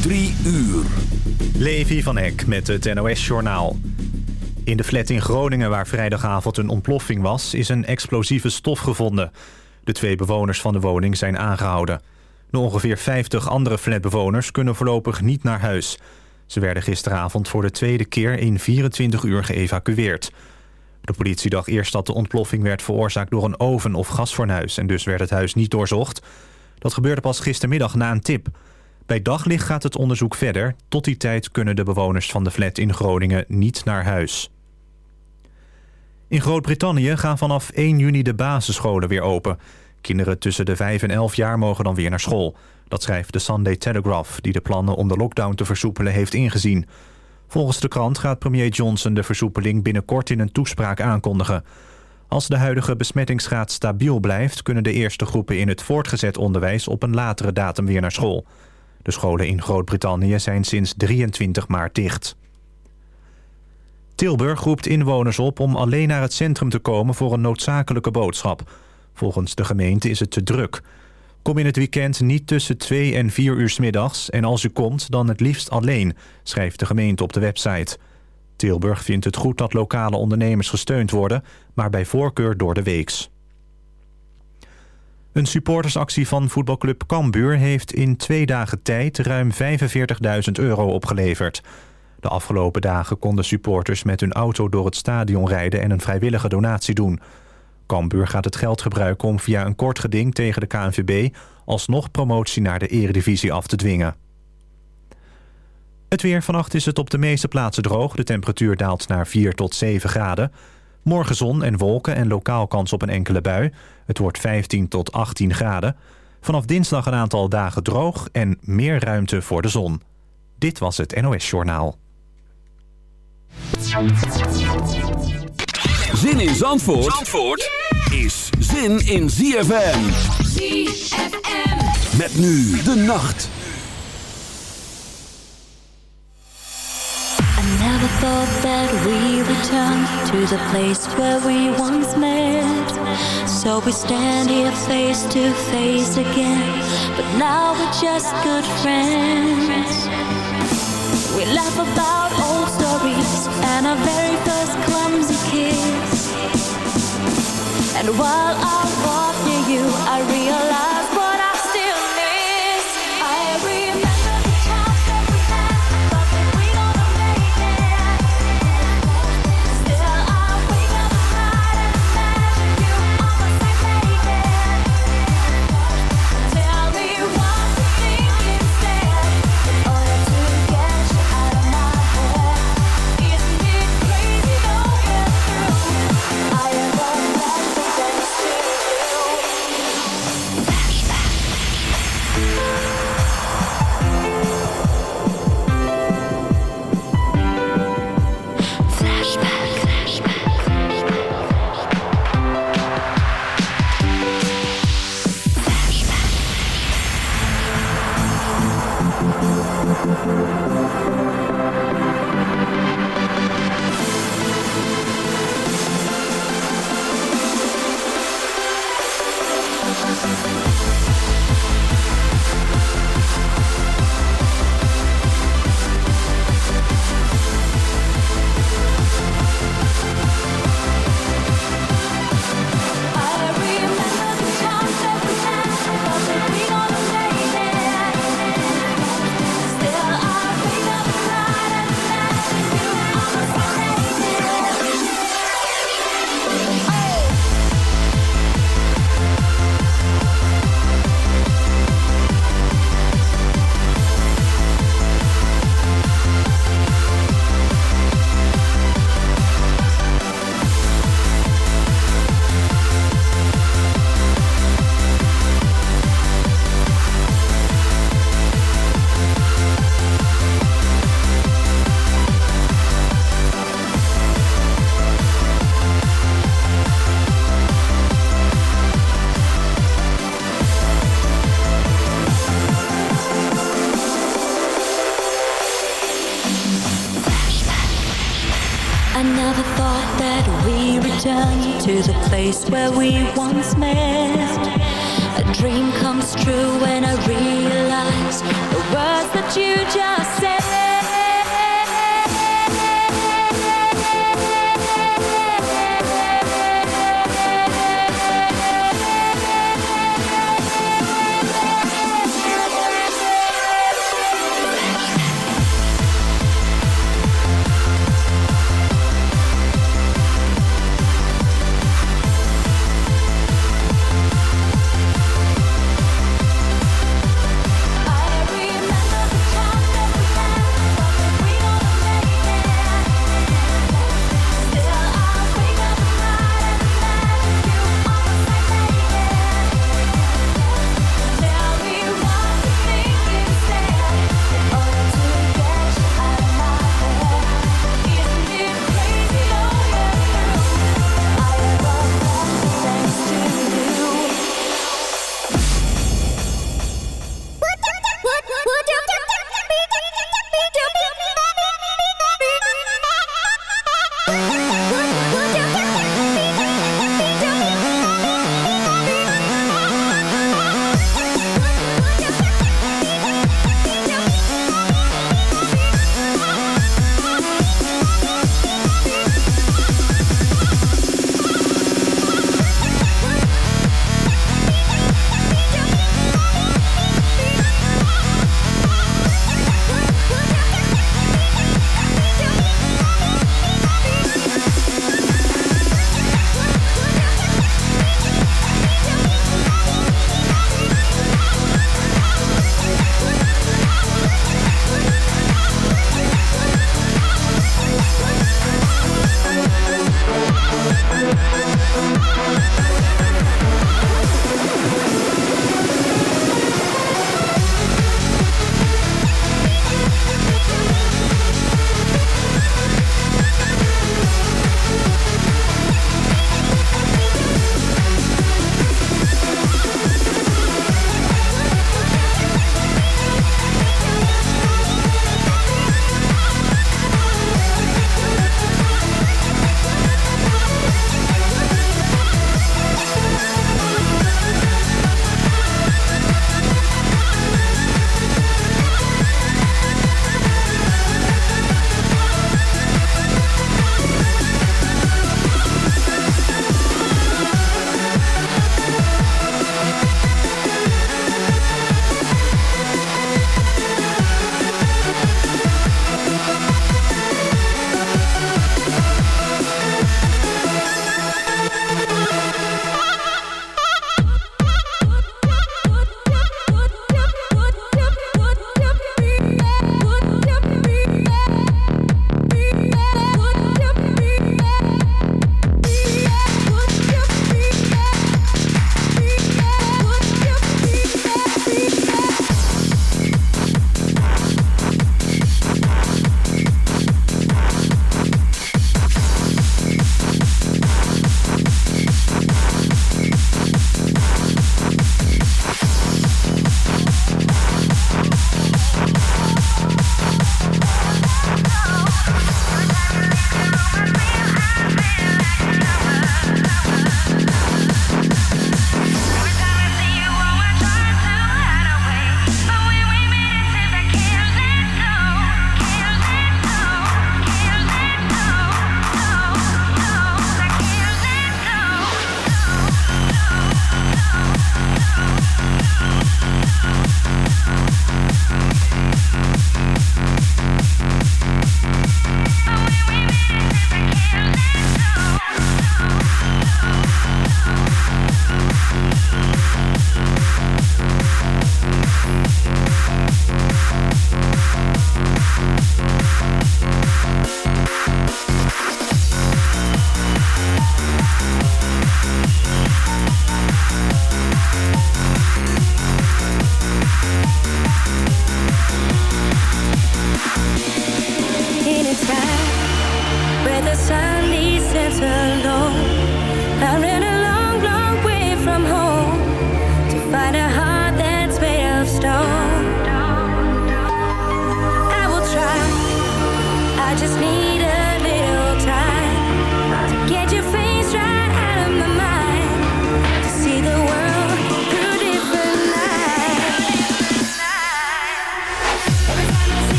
Drie uur. Levi van Eck met het NOS-journaal. In de flat in Groningen waar vrijdagavond een ontploffing was... is een explosieve stof gevonden. De twee bewoners van de woning zijn aangehouden. De ongeveer 50 andere flatbewoners kunnen voorlopig niet naar huis. Ze werden gisteravond voor de tweede keer in 24 uur geëvacueerd. De politie dacht eerst dat de ontploffing werd veroorzaakt door een oven of gasfornuis... en dus werd het huis niet doorzocht. Dat gebeurde pas gistermiddag na een tip... Bij daglicht gaat het onderzoek verder. Tot die tijd kunnen de bewoners van de flat in Groningen niet naar huis. In Groot-Brittannië gaan vanaf 1 juni de basisscholen weer open. Kinderen tussen de 5 en 11 jaar mogen dan weer naar school. Dat schrijft de Sunday Telegraph, die de plannen om de lockdown te versoepelen heeft ingezien. Volgens de krant gaat premier Johnson de versoepeling binnenkort in een toespraak aankondigen. Als de huidige besmettingsgraad stabiel blijft... kunnen de eerste groepen in het voortgezet onderwijs op een latere datum weer naar school. De scholen in Groot-Brittannië zijn sinds 23 maart dicht. Tilburg roept inwoners op om alleen naar het centrum te komen voor een noodzakelijke boodschap. Volgens de gemeente is het te druk. Kom in het weekend niet tussen 2 en 4 uur s middags en als u komt dan het liefst alleen, schrijft de gemeente op de website. Tilburg vindt het goed dat lokale ondernemers gesteund worden, maar bij voorkeur door de weeks. Een supportersactie van voetbalclub Cambuur heeft in twee dagen tijd ruim 45.000 euro opgeleverd. De afgelopen dagen konden supporters met hun auto door het stadion rijden en een vrijwillige donatie doen. Cambuur gaat het geld gebruiken om via een kort geding tegen de KNVB alsnog promotie naar de eredivisie af te dwingen. Het weer vannacht is het op de meeste plaatsen droog. De temperatuur daalt naar 4 tot 7 graden. Morgen zon en wolken en lokaal kans op een enkele bui. Het wordt 15 tot 18 graden. Vanaf dinsdag een aantal dagen droog en meer ruimte voor de zon. Dit was het NOS Journaal. Zin in Zandvoort, Zandvoort is zin in ZFM. ZFM. Met nu de nacht. Never thought that we return to the place where we once met. So we stand here face to face again, but now we're just good friends. We laugh about old stories and our very first clumsy kiss. And while I walk near you, I realize where we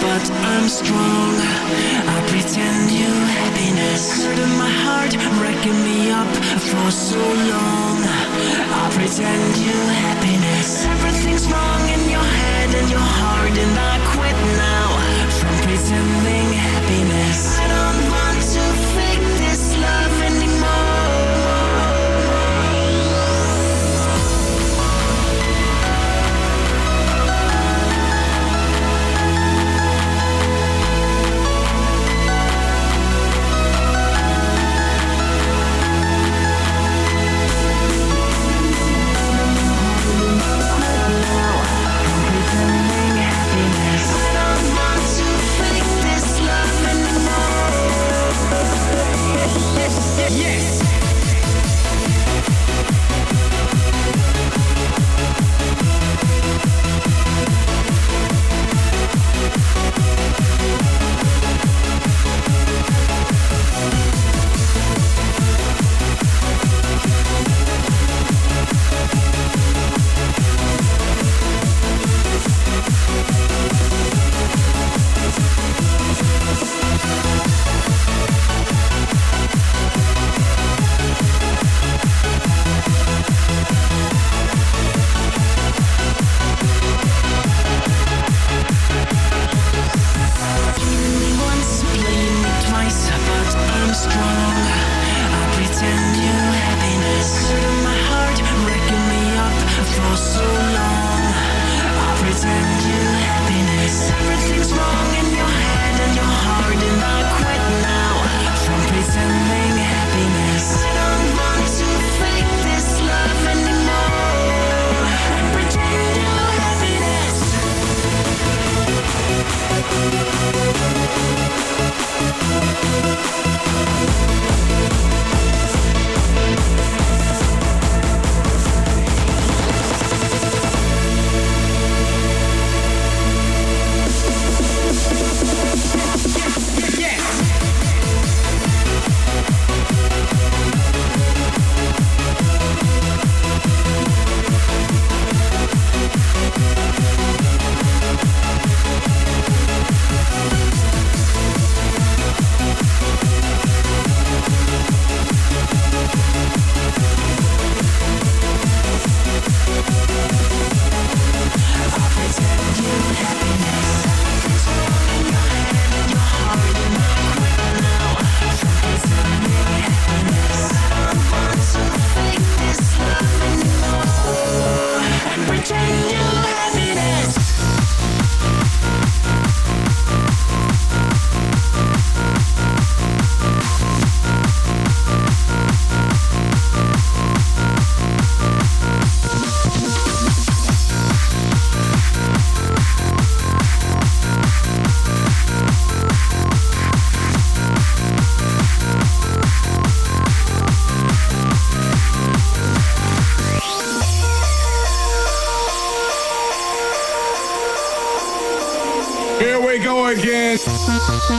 but I'm strong. I pretend you happiness. Hurt in my heart, wrecking me up for so long. I pretend you happiness. Everything's wrong in your head and your heart And I quit now from pretending happiness.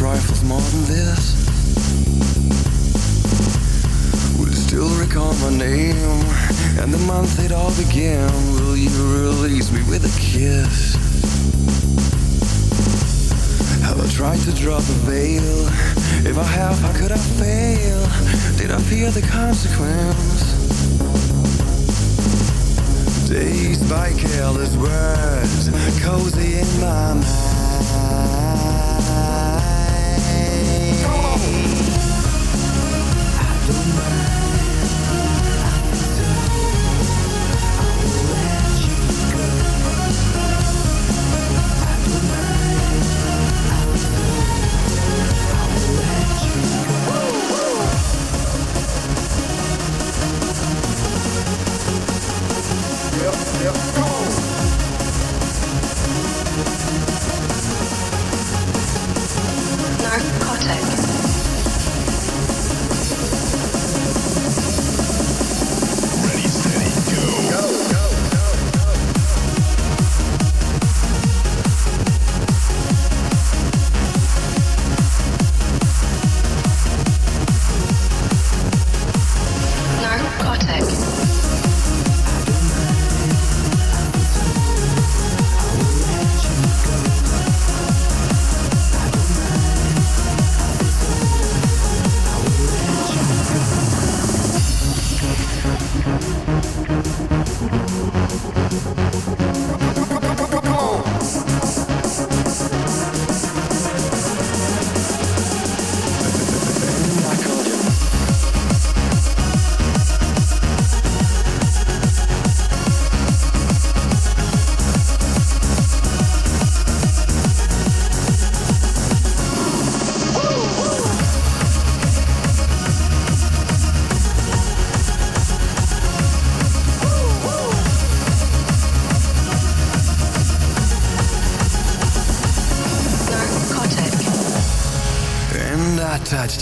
My more than this. Will you still recall my name and the month it all began? Will you release me with a kiss? Have I tried to drop the veil? If I have, how could I fail? Did I fear the consequence? Dazed by careless words, cozy in my mind. I don't mind.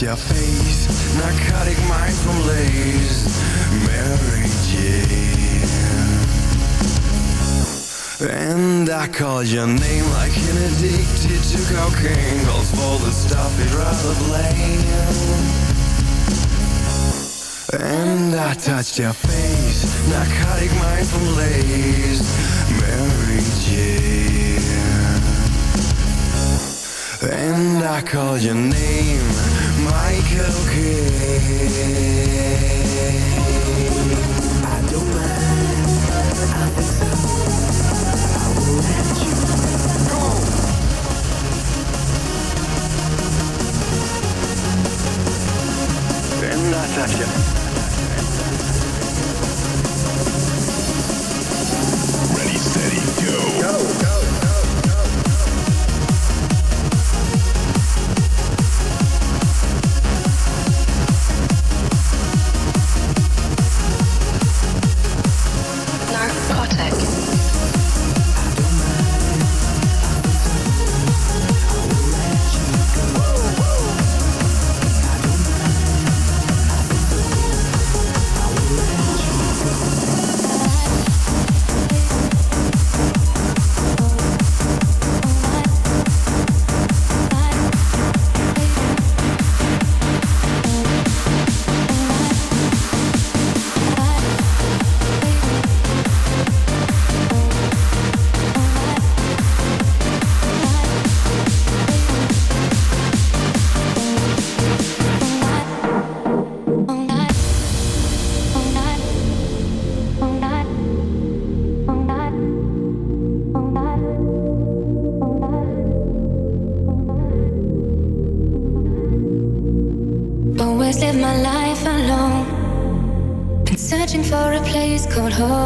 Your face. Narcotic mind from lace Mary Jane. And I called your name like an addicted to cocaine. Calls for the stuff he'd rather blame. And I touched your face. Narcotic mind from lace Mary Jane. And I call your name Michael Kidd I don't mind. I think so I will let you. Go. And I touch you Ready, steady, go. Go, cold heart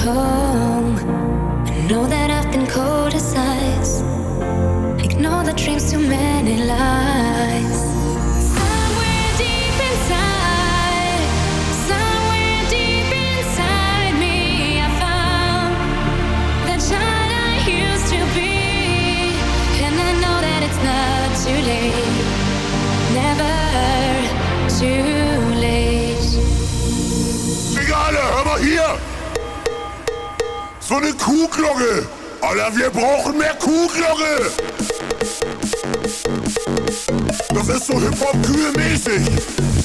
home. I know that eine Kuhglocke! Alter, wir brauchen mehr Kuhglocke! Das ist so Hip-Hop-Kühe-mäßig!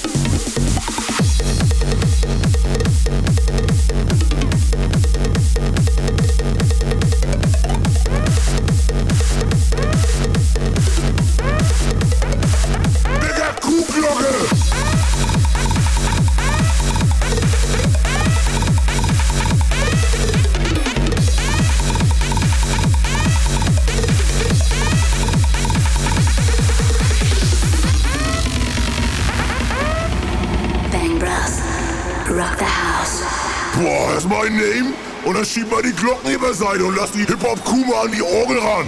Glockenheberseite und lass die Hip-Hop-Kuh mal an die Orgel ran.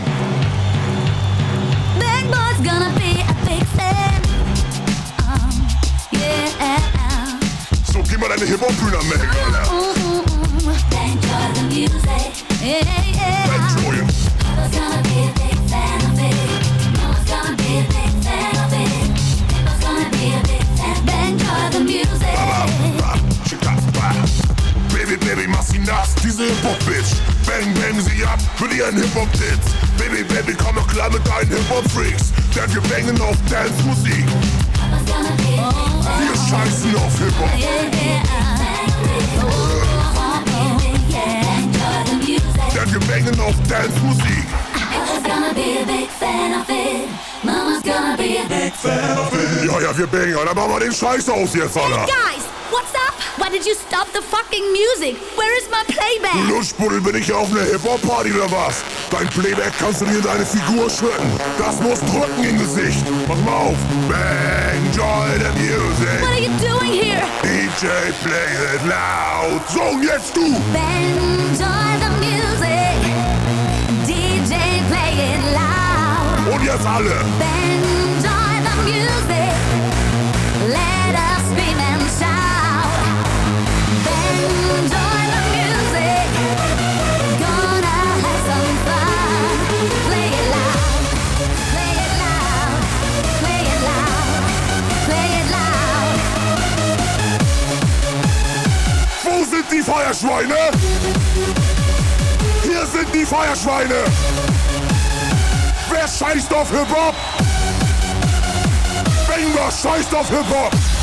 Bang Bros gonna be a big fan. Um, yeah. So, geh mal deine Hip-Hop-Bühne Mac, Alter. Nass, diese Hip-Hop-Bitch. Bang, bang sie ab mit ihren Hip-Hop-Tits. Baby, Baby, komm doch klar mit deinen Hip-Hop-Freaks. Denn wir bangen auf Dance-Musik. Wir scheißen auf Hip-Hop. Denn wir bangen auf Dance-Musik. Papa's gonna be a big fan of it. Mama's gonna be a big Ja, ja, wir bangen. Dann machen wir den Scheiß aus jetzt, Alter. Guys, what's up? Why did you stop the fucking music? Where is my playback? Lutschbuddel, bin ich auf einer Hip-Hop-Party oder was? Dein Playback kannst du dir in deine Figur schütten. Das muss drücken im Gesicht. Pass mal auf. Bang, joy the music. What are you doing here? DJ, play it loud. So, und jetzt du. Enjoy the music. DJ, play it loud. Und jetzt alle. Enjoy the music. Die Feuerschweine? Hier sind die Feuerschweine. Wer scheißt auf Hip-Hop? Banger scheißt auf Hip-Hop.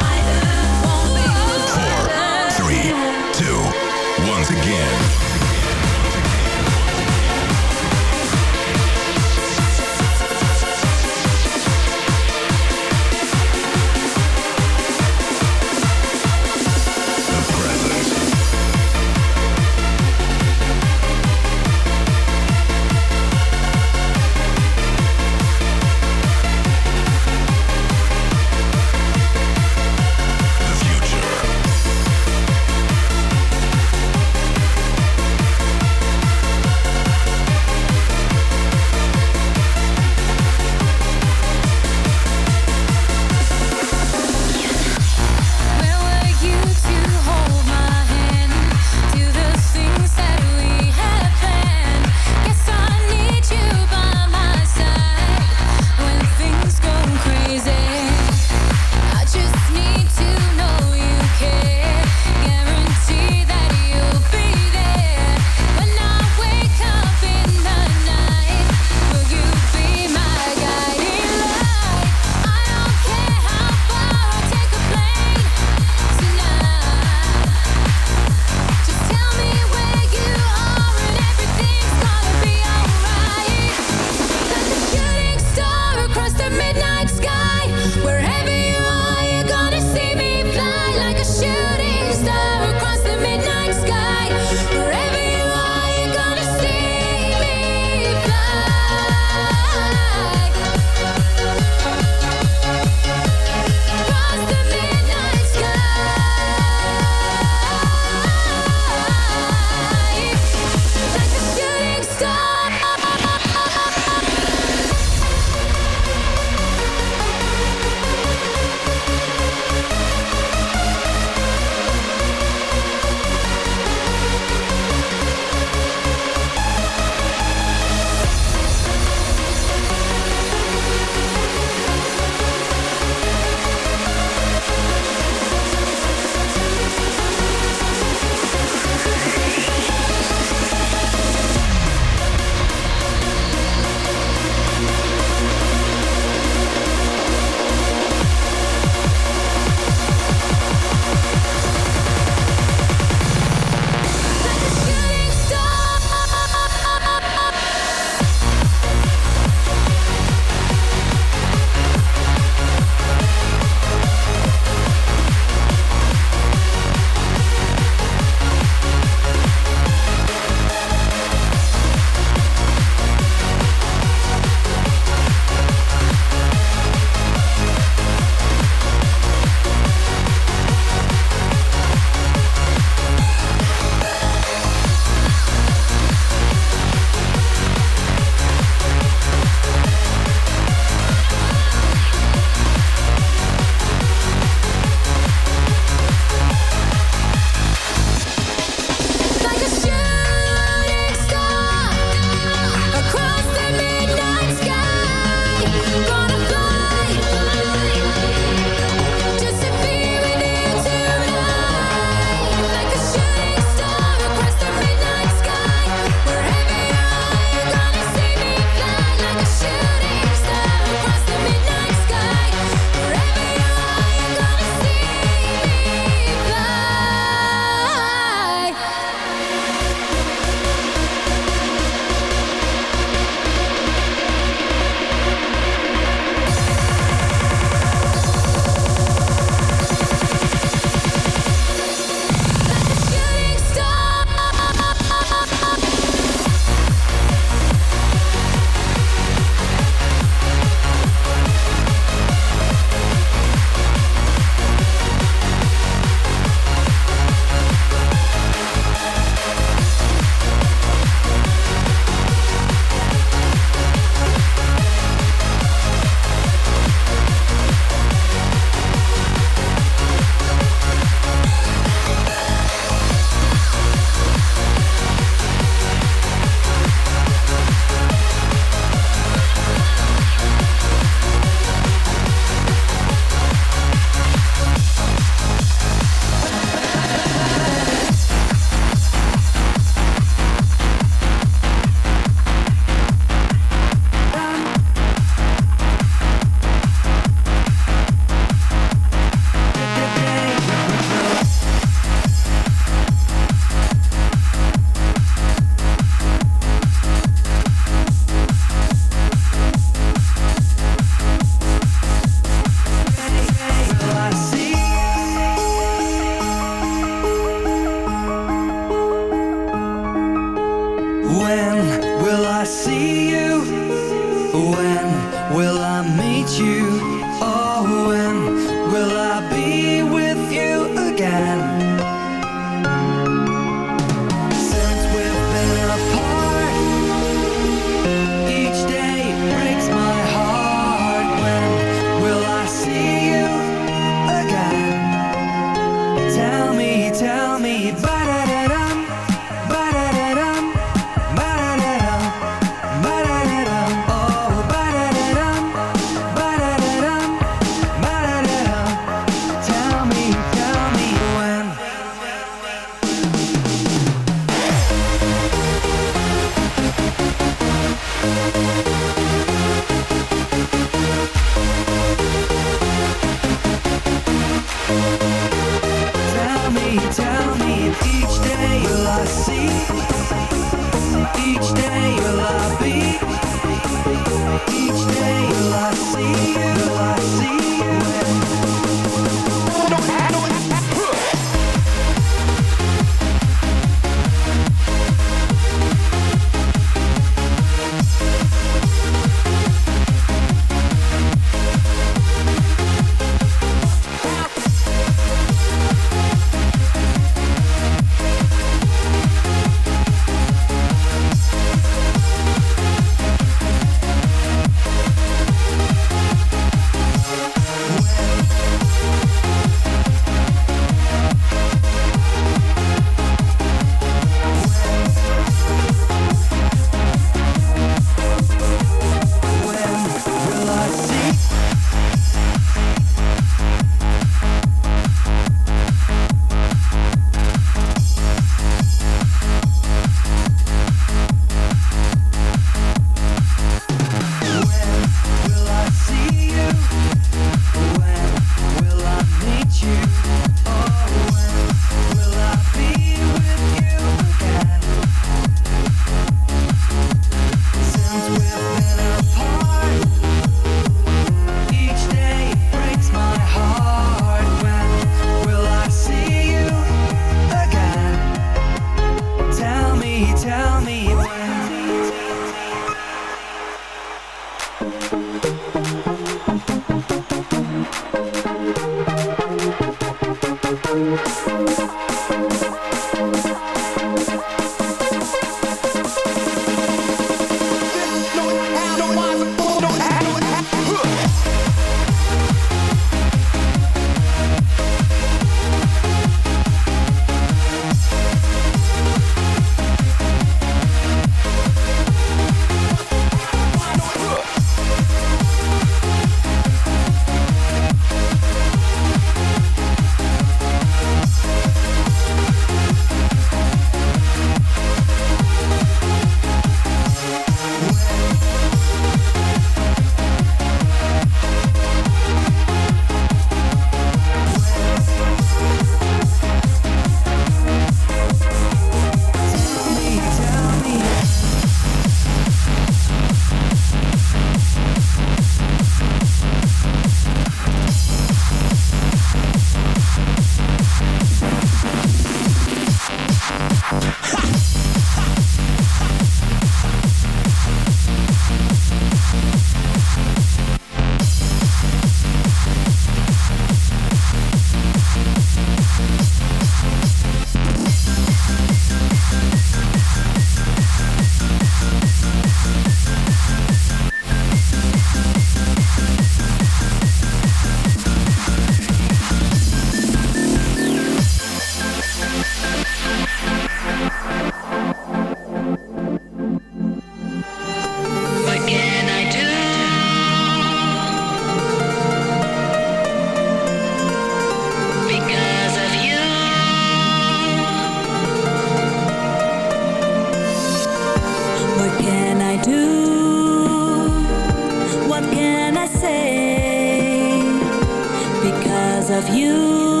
because of you.